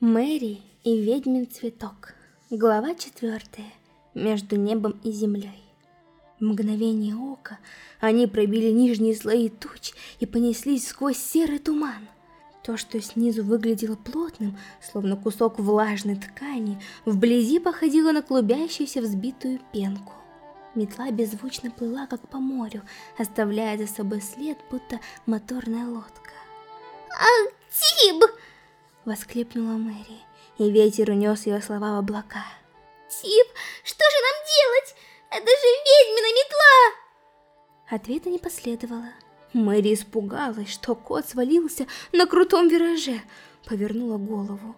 Мэри и ведьмин цветок. Глава четвертая. Между небом и землей. В мгновение ока они пробили нижние слои туч и понеслись сквозь серый туман. То, что снизу выглядело плотным, словно кусок влажной ткани, вблизи походило на клубящуюся взбитую пенку. Метла беззвучно плыла, как по морю, оставляя за собой след, будто моторная лодка. «Ах, Тиб!» Воскликнула Мэри, и ветер унес ее слова в облака. Тип, что же нам делать? Это же ведьмина метла! Ответа не последовало. Мэри испугалась, что кот свалился на крутом вираже, повернула голову.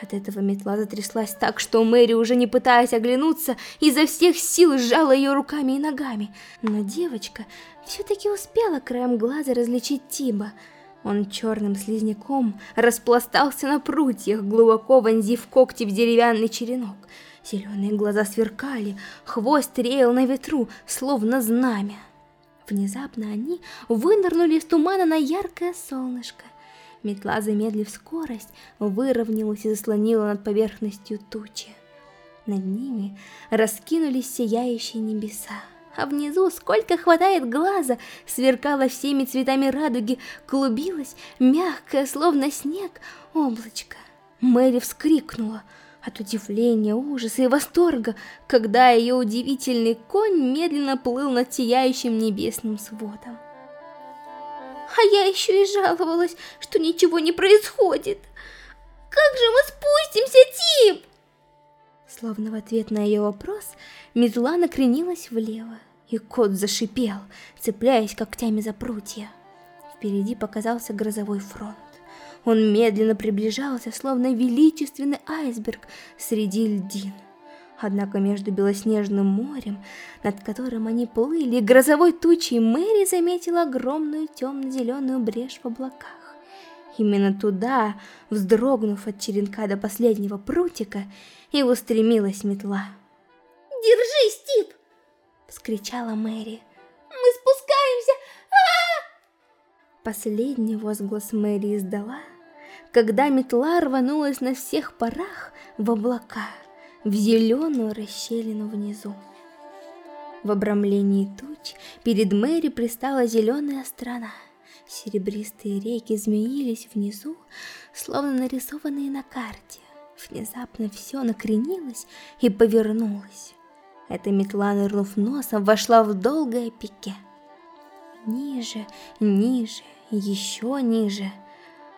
От этого метла затряслась так, что Мэри, уже не пытаясь оглянуться, изо всех сил сжала ее руками и ногами. Но девочка все-таки успела краем глаза различить Тиба — он черным слизняком распластался на прутьях, глубоко вонзив когти в деревянный черенок. Зеленые глаза сверкали, хвост реял на ветру, словно знамя. Внезапно они вынырнули из тумана на яркое солнышко. Метла, замедлив скорость, выровнялась и заслонила над поверхностью тучи. Над ними раскинулись сияющие небеса а внизу, сколько хватает глаза, сверкало всеми цветами радуги, клубилось, мягкое, словно снег, облачко. Мэри вскрикнула от удивления, ужаса и восторга, когда ее удивительный конь медленно плыл над сияющим небесным сводом. А я еще и жаловалась, что ничего не происходит. Как же мы спустимся, Тип? Словно в ответ на ее вопрос, метла накренилась влево, и кот зашипел, цепляясь когтями за прутья. Впереди показался грозовой фронт. Он медленно приближался, словно величественный айсберг среди льдин. Однако между белоснежным морем, над которым они плыли, грозовой тучей Мэри заметила огромную темно-зеленую брешь в облаках. Именно туда, вздрогнув от черенка до последнего прутика, и устремилась метла. «Держись, Тип!» — вскричала Мэри. «Мы спускаемся! а, -а, -а Последний возглас Мэри издала, когда метла рванулась на всех парах в облака, в зеленую расщелину внизу. В обрамлении туч перед Мэри пристала зеленая страна. Серебристые реки змеились внизу, словно нарисованные на карте. Внезапно все накренилось и повернулось. Эта метла, нырнув носом, вошла в долгое пике. Ниже, ниже, еще ниже.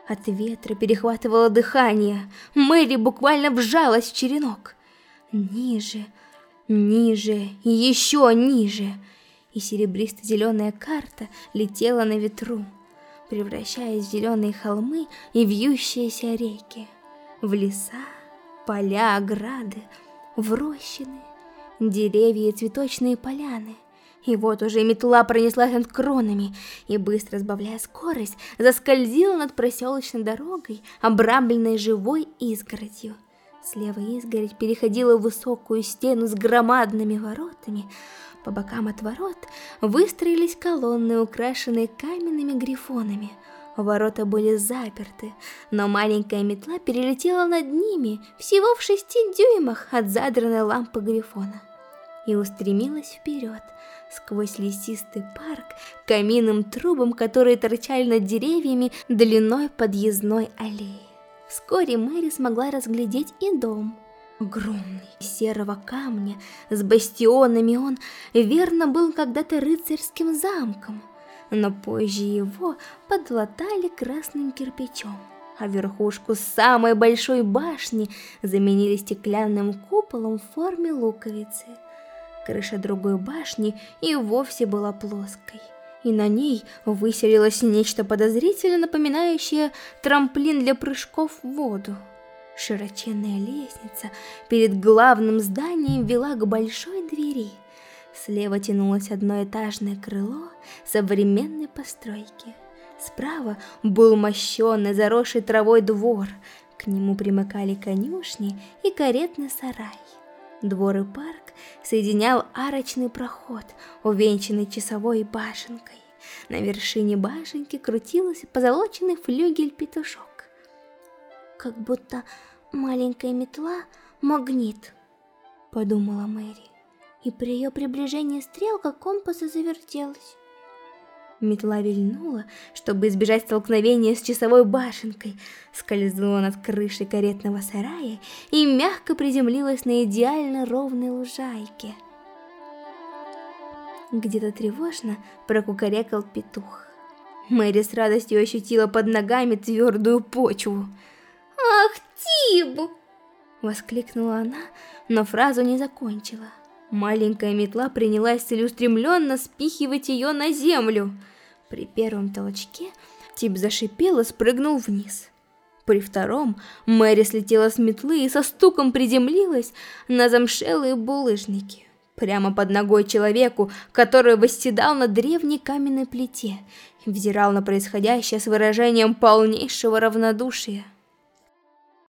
От ветра перехватывало дыхание. Мэри буквально вжалась в черенок. Ниже, ниже, еще ниже. И серебристо-зеленая карта летела на ветру, превращаясь в зеленые холмы и вьющиеся реки, в леса, поля, ограды, в рощины деревья и цветочные поляны. И вот уже метла пронеслась над кронами и, быстро сбавляя скорость, заскользила над проселочной дорогой, обрамленной живой изгородью. Слева изгородь переходила в высокую стену с громадными воротами. По бокам от ворот выстроились колонны, украшенные каменными грифонами – Ворота были заперты, но маленькая метла перелетела над ними всего в шести дюймах от задранной лампы Грифона и устремилась вперед, сквозь лесистый парк, каминным трубам, которые торчали над деревьями длиной подъездной аллеи. Вскоре Мэри смогла разглядеть и дом. Огромный, серого камня, с бастионами он, верно, был когда-то рыцарским замком – но позже его подлатали красным кирпичом, а верхушку самой большой башни заменили стеклянным куполом в форме луковицы. Крыша другой башни и вовсе была плоской, и на ней выселилось нечто подозрительно напоминающее трамплин для прыжков в воду. Широченная лестница перед главным зданием вела к большой двери – Слева тянулось одноэтажное крыло современной постройки. Справа был мощенный, заросший травой двор. К нему примыкали конюшни и каретный сарай. Двор и парк соединял арочный проход, увенчанный часовой башенкой. На вершине башенки крутился позолоченный флюгель-петушок. Как будто маленькая метла — магнит, подумала Мэри. И при ее приближении стрелка компаса завертелась. Метла вильнула, чтобы избежать столкновения с часовой башенкой, скользнула над крышей каретного сарая и мягко приземлилась на идеально ровной лужайке. Где-то тревожно прокукарекал петух. Мэри с радостью ощутила под ногами твердую почву. «Ах, Тиб!» Воскликнула она, но фразу не закончила. Маленькая метла принялась целеустремленно спихивать ее на землю. При первом толчке Тип зашипел и спрыгнул вниз. При втором Мэри слетела с метлы и со стуком приземлилась на замшелые булыжники. Прямо под ногой человеку, который восседал на древней каменной плите взирал на происходящее с выражением полнейшего равнодушия.